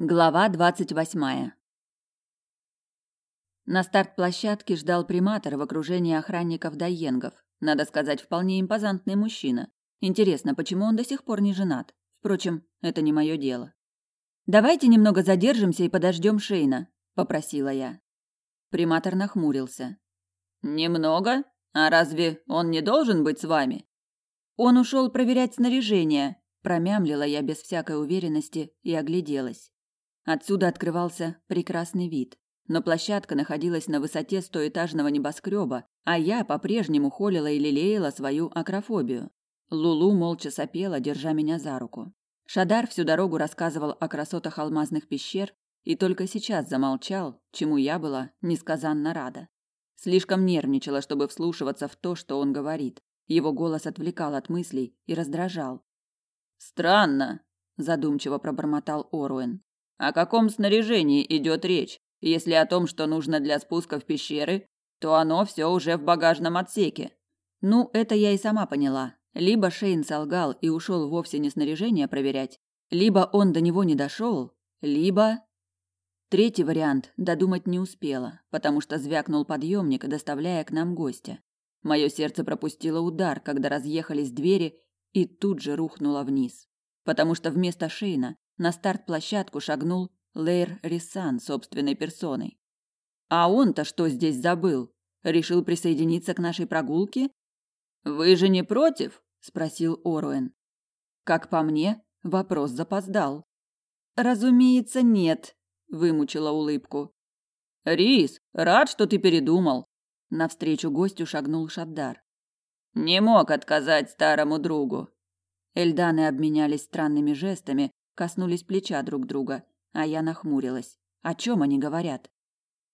Глава двадцать восьмая. На старт площадки ждал приматор в окружении охранников Дайенгов. Надо сказать, вполне импозантный мужчина. Интересно, почему он до сих пор не женат? Впрочем, это не мое дело. «Давайте немного задержимся и подождем Шейна», – попросила я. Приматор нахмурился. «Немного? А разве он не должен быть с вами?» «Он ушел проверять снаряжение», – промямлила я без всякой уверенности и огляделась. Отсюда открывался прекрасный вид. Но площадка находилась на высоте стоэтажного небоскреба, а я по-прежнему холила и лелеяла свою акрофобию. Лулу молча сопела, держа меня за руку. Шадар всю дорогу рассказывал о красотах алмазных пещер и только сейчас замолчал, чему я была несказанно рада. Слишком нервничала, чтобы вслушиваться в то, что он говорит. Его голос отвлекал от мыслей и раздражал. «Странно», – задумчиво пробормотал Оруэн. О каком снаряжении идет речь? Если о том, что нужно для спуска в пещеры, то оно все уже в багажном отсеке. Ну, это я и сама поняла. Либо Шейн солгал и ушел вовсе не снаряжение проверять, либо он до него не дошел, либо... Третий вариант додумать не успела, потому что звякнул подъемник, доставляя к нам гостя. Мое сердце пропустило удар, когда разъехались двери, и тут же рухнуло вниз. Потому что вместо Шейна на старт-площадку шагнул Лейр Рисан собственной персоной. А он-то что здесь забыл? Решил присоединиться к нашей прогулке? Вы же не против? спросил Оруэн. Как по мне, вопрос запоздал. Разумеется, нет, вымучила улыбку. Рис, рад, что ты передумал. Навстречу гостю шагнул Шаддар. Не мог отказать старому другу. Эльданы обменялись странными жестами, коснулись плеча друг друга, а я нахмурилась. О чем они говорят?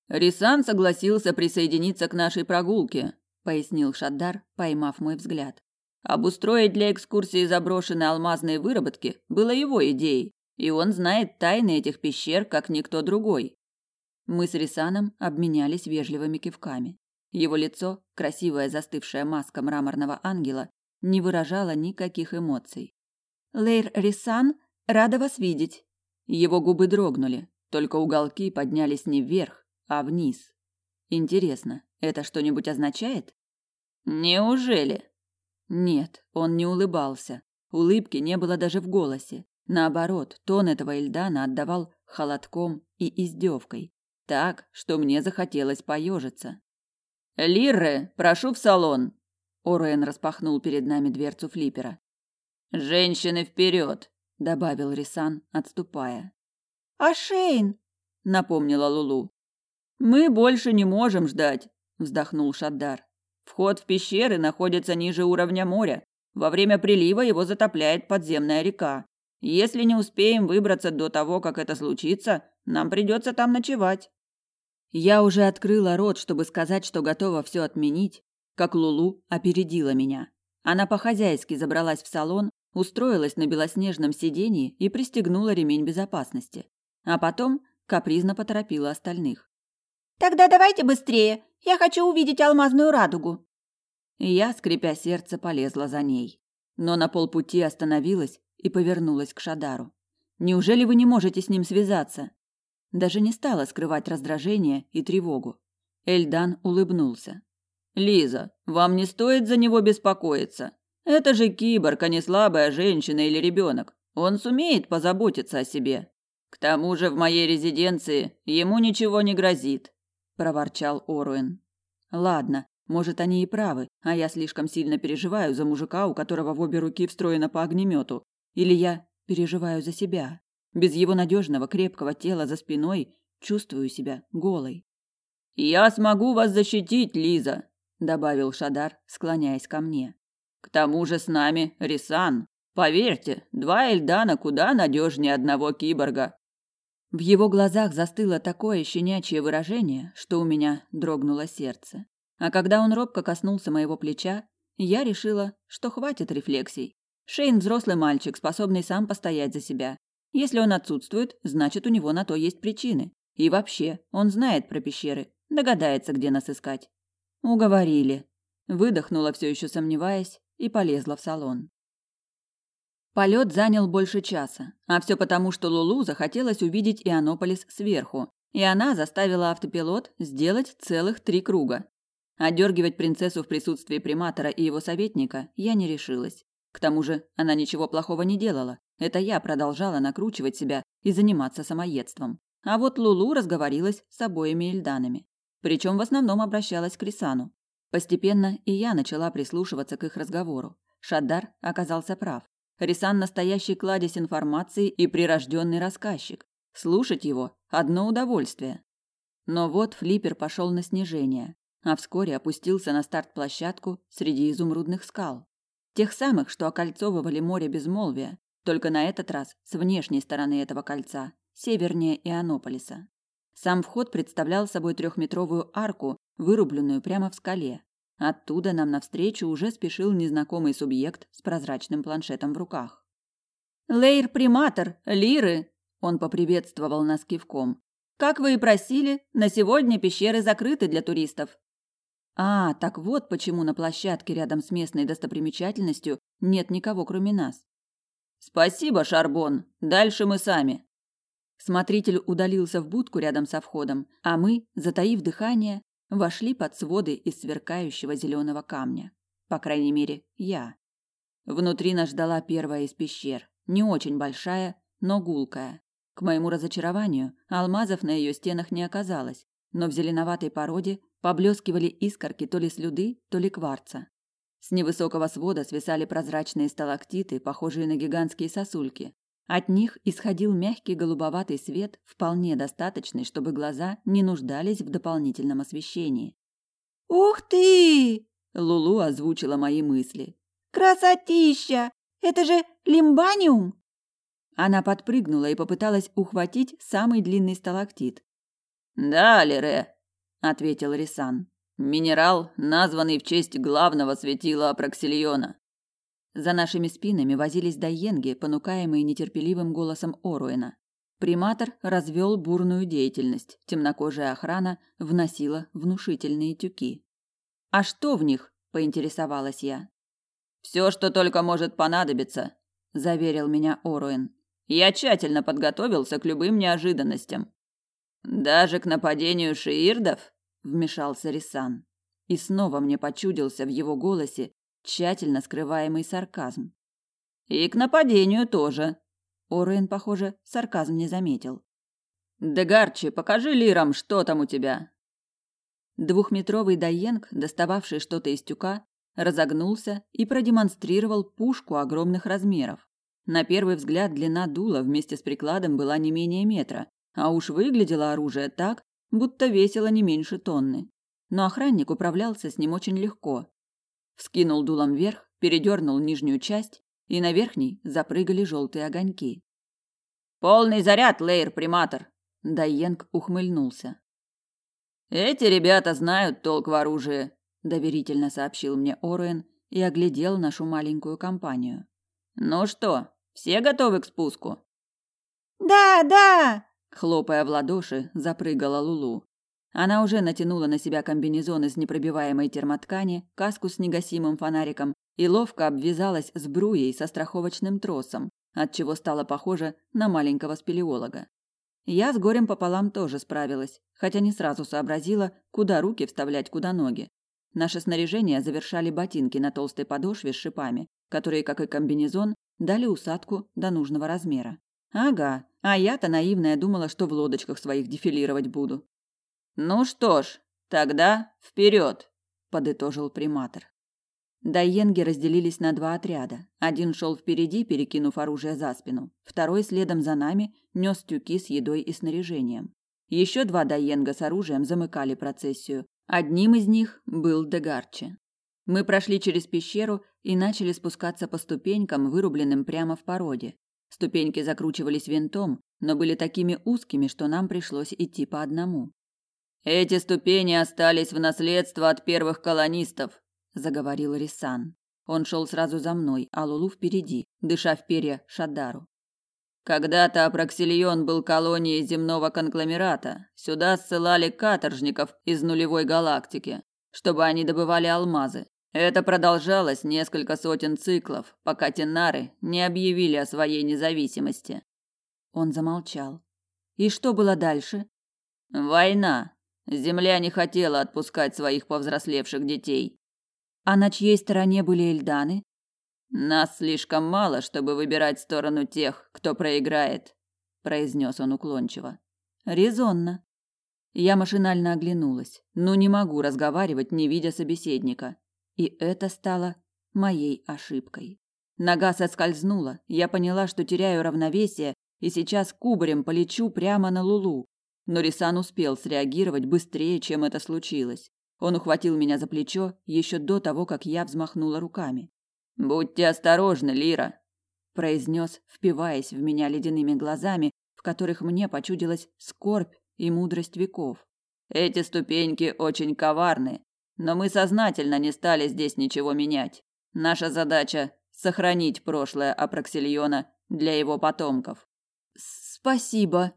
Рисан согласился присоединиться к нашей прогулке, пояснил Шаддар, поймав мой взгляд. Обустроить для экскурсии заброшенные алмазные выработки было его идеей, и он знает тайны этих пещер, как никто другой. Мы с Рисаном обменялись вежливыми кивками. Его лицо, красивая застывшая маска мраморного ангела, не выражало никаких эмоций. Лейр Рисан Рада вас видеть. Его губы дрогнули, только уголки поднялись не вверх, а вниз. Интересно, это что-нибудь означает? Неужели? Нет, он не улыбался. Улыбки не было даже в голосе. Наоборот, тон этого Эльдана отдавал холодком и издевкой. Так, что мне захотелось поежиться. «Лирре, прошу в салон!» Оруэн распахнул перед нами дверцу флиппера. «Женщины вперед!» Добавил Рисан, отступая. А Шейн, напомнила Лулу. Мы больше не можем ждать, вздохнул Шаддар. Вход в пещеры находится ниже уровня моря. Во время прилива его затопляет подземная река. Если не успеем выбраться до того, как это случится, нам придется там ночевать. Я уже открыла рот, чтобы сказать, что готова все отменить, как Лулу опередила меня. Она по-хозяйски забралась в салон, устроилась на белоснежном сиденье и пристегнула ремень безопасности. А потом капризно поторопила остальных. «Тогда давайте быстрее. Я хочу увидеть алмазную радугу». Я, скрипя сердце, полезла за ней. Но на полпути остановилась и повернулась к Шадару. «Неужели вы не можете с ним связаться?» Даже не стала скрывать раздражение и тревогу. Эльдан улыбнулся. «Лиза, вам не стоит за него беспокоиться. Это же киборг, а не слабая женщина или ребенок. Он сумеет позаботиться о себе. К тому же в моей резиденции ему ничего не грозит, проворчал Оруэн. Ладно, может, они и правы, а я слишком сильно переживаю за мужика, у которого в обе руки встроено по огнемету. Или я переживаю за себя. Без его надежного крепкого тела за спиной чувствую себя голой. Я смогу вас защитить, Лиза, добавил Шадар, склоняясь ко мне. К тому же с нами Рисан. Поверьте, два Эльдана куда надежнее одного киборга. В его глазах застыло такое щенячье выражение, что у меня дрогнуло сердце. А когда он робко коснулся моего плеча, я решила, что хватит рефлексий. Шейн взрослый мальчик, способный сам постоять за себя. Если он отсутствует, значит, у него на то есть причины. И вообще, он знает про пещеры, догадается, где нас искать. Уговорили. Выдохнула, все еще сомневаясь, и полезла в салон. Полет занял больше часа, а все потому, что Лулу захотелось увидеть Ионополис сверху, и она заставила автопилот сделать целых три круга. Одергивать принцессу в присутствии приматора и его советника я не решилась. К тому же она ничего плохого не делала. Это я продолжала накручивать себя и заниматься самоедством. А вот Лулу разговорилась с обоими Ильданами. Причем в основном обращалась к Рисану. Постепенно и я начала прислушиваться к их разговору. Шаддар оказался прав. Рисан настоящий кладезь информации и прирожденный рассказчик. Слушать его – одно удовольствие. Но вот флиппер пошел на снижение, а вскоре опустился на старт-площадку среди изумрудных скал. Тех самых, что окольцовывали море безмолвия, только на этот раз с внешней стороны этого кольца, севернее Ионополиса. Сам вход представлял собой трехметровую арку, вырубленную прямо в скале. Оттуда нам навстречу уже спешил незнакомый субъект с прозрачным планшетом в руках. «Лейр-приматор! Лиры!» Он поприветствовал нас кивком. «Как вы и просили, на сегодня пещеры закрыты для туристов». А, так вот почему на площадке рядом с местной достопримечательностью нет никого, кроме нас. Спасибо, Шарбон. Дальше мы сами. Смотритель удалился в будку рядом со входом, а мы, затаив дыхание, вошли под своды из сверкающего зеленого камня. По крайней мере, я. Внутри нас ждала первая из пещер, не очень большая, но гулкая. К моему разочарованию, алмазов на ее стенах не оказалось, но в зеленоватой породе поблескивали искорки то ли слюды, то ли кварца. С невысокого свода свисали прозрачные сталактиты, похожие на гигантские сосульки, от них исходил мягкий голубоватый свет, вполне достаточный, чтобы глаза не нуждались в дополнительном освещении. «Ух ты!» – Лулу озвучила мои мысли. «Красотища! Это же лимбаниум!» Она подпрыгнула и попыталась ухватить самый длинный сталактит. «Да, Лере», – ответил Рисан. «Минерал, названный в честь главного светила Апраксильона. За нашими спинами возились дайенги, понукаемые нетерпеливым голосом Оруэна. Приматор развел бурную деятельность. Темнокожая охрана вносила внушительные тюки. «А что в них?» – поинтересовалась я. «Все, что только может понадобиться», – заверил меня Оруэн. «Я тщательно подготовился к любым неожиданностям». «Даже к нападению шиирдов?» – вмешался Рисан. И снова мне почудился в его голосе тщательно скрываемый сарказм. И к нападению тоже. Орен, похоже, сарказм не заметил. Дегарчи, покажи лирам, что там у тебя. Двухметровый Дайенг, достававший что-то из тюка, разогнулся и продемонстрировал пушку огромных размеров. На первый взгляд длина дула вместе с прикладом была не менее метра, а уж выглядело оружие так, будто весило не меньше тонны. Но охранник управлялся с ним очень легко, Вскинул дулом вверх, передернул нижнюю часть, и на верхней запрыгали желтые огоньки. «Полный заряд, Лейр-приматор!» Дайенг ухмыльнулся. «Эти ребята знают толк в оружии», – доверительно сообщил мне Оруэн и оглядел нашу маленькую компанию. «Ну что, все готовы к спуску?» «Да, да!» – хлопая в ладоши, запрыгала Лулу. Она уже натянула на себя комбинезон из непробиваемой термоткани, каску с негасимым фонариком и ловко обвязалась сбруей со страховочным тросом, отчего стала похожа на маленького спелеолога. Я с горем пополам тоже справилась, хотя не сразу сообразила, куда руки вставлять, куда ноги. Наше снаряжение завершали ботинки на толстой подошве с шипами, которые, как и комбинезон, дали усадку до нужного размера. Ага, а я-то наивная думала, что в лодочках своих дефилировать буду. Ну что ж, тогда вперед, подытожил приматор. Дайенги разделились на два отряда. Один шел впереди, перекинув оружие за спину. Второй следом за нами нес тюки с едой и снаряжением. Еще два дайенга с оружием замыкали процессию. Одним из них был Дегарчи. Мы прошли через пещеру и начали спускаться по ступенькам, вырубленным прямо в породе. Ступеньки закручивались винтом, но были такими узкими, что нам пришлось идти по одному. Эти ступени остались в наследство от первых колонистов, заговорил Рисан. Он шел сразу за мной, а Лулу впереди, дыша в перья Шадару. Когда-то Апраксильон был колонией земного конгломерата. Сюда ссылали каторжников из нулевой галактики, чтобы они добывали алмазы. Это продолжалось несколько сотен циклов, пока Тенары не объявили о своей независимости. Он замолчал. И что было дальше? Война. Земля не хотела отпускать своих повзрослевших детей. А на чьей стороне были эльданы? Нас слишком мало, чтобы выбирать сторону тех, кто проиграет, произнес он уклончиво. Резонно. Я машинально оглянулась. Ну не могу разговаривать, не видя собеседника. И это стало моей ошибкой. Нога соскользнула. Я поняла, что теряю равновесие и сейчас кубарем полечу прямо на Лулу. Но Рисан успел среагировать быстрее, чем это случилось. Он ухватил меня за плечо еще до того, как я взмахнула руками. «Будьте осторожны, Лира», – произнес, впиваясь в меня ледяными глазами, в которых мне почудилась скорбь и мудрость веков. «Эти ступеньки очень коварны, но мы сознательно не стали здесь ничего менять. Наша задача – сохранить прошлое Апраксильона для его потомков». «Спасибо»,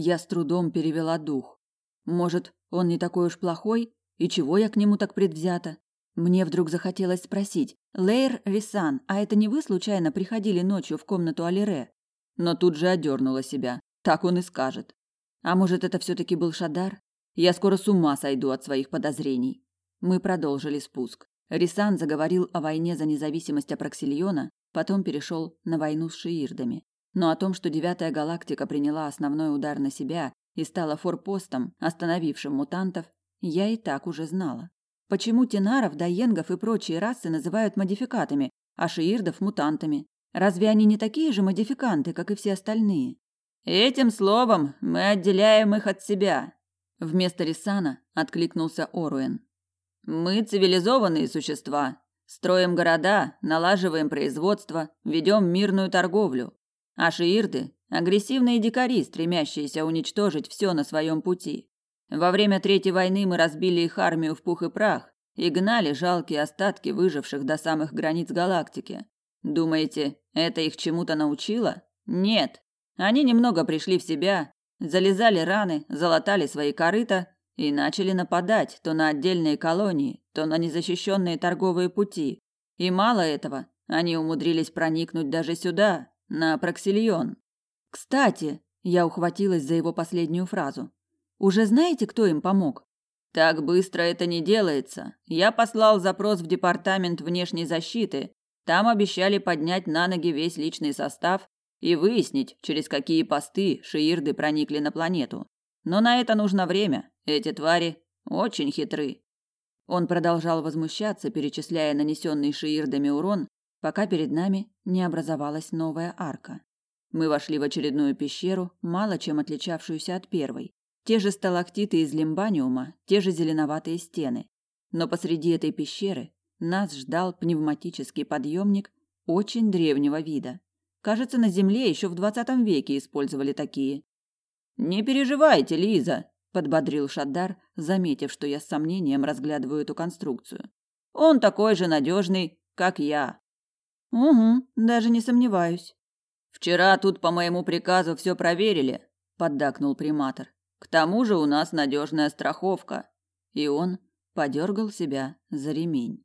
я с трудом перевела дух. Может, он не такой уж плохой? И чего я к нему так предвзята? Мне вдруг захотелось спросить. «Лейр Рисан, а это не вы случайно приходили ночью в комнату Алире?» Но тут же одернула себя. Так он и скажет. А может, это все таки был Шадар? Я скоро с ума сойду от своих подозрений. Мы продолжили спуск. Рисан заговорил о войне за независимость Апраксильона, потом перешел на войну с шиирдами. Но о том, что девятая галактика приняла основной удар на себя и стала форпостом, остановившим мутантов, я и так уже знала. Почему тенаров, даенгов и прочие расы называют модификатами, а шиирдов – мутантами? Разве они не такие же модификанты, как и все остальные? Этим словом мы отделяем их от себя. Вместо Рисана откликнулся Оруэн. Мы цивилизованные существа, строим города, налаживаем производство, ведем мирную торговлю. А шиирды – агрессивные дикари, стремящиеся уничтожить все на своем пути. Во время Третьей войны мы разбили их армию в пух и прах и гнали жалкие остатки выживших до самых границ галактики. Думаете, это их чему-то научило? Нет. Они немного пришли в себя, залезали раны, залатали свои корыта и начали нападать то на отдельные колонии, то на незащищенные торговые пути. И мало этого, они умудрились проникнуть даже сюда, на Проксильон. Кстати, я ухватилась за его последнюю фразу. Уже знаете, кто им помог? Так быстро это не делается. Я послал запрос в департамент внешней защиты. Там обещали поднять на ноги весь личный состав и выяснить, через какие посты шиирды проникли на планету. Но на это нужно время. Эти твари очень хитры. Он продолжал возмущаться, перечисляя нанесенный шиирдами урон, пока перед нами не образовалась новая арка. Мы вошли в очередную пещеру, мало чем отличавшуюся от первой. Те же сталактиты из лимбаниума, те же зеленоватые стены. Но посреди этой пещеры нас ждал пневматический подъемник очень древнего вида. Кажется, на Земле еще в двадцатом веке использовали такие. «Не переживайте, Лиза», – подбодрил Шаддар, заметив, что я с сомнением разглядываю эту конструкцию. «Он такой же надежный, как я». Угу, даже не сомневаюсь. Вчера тут по моему приказу все проверили, поддакнул приматор. К тому же у нас надежная страховка. И он подергал себя за ремень.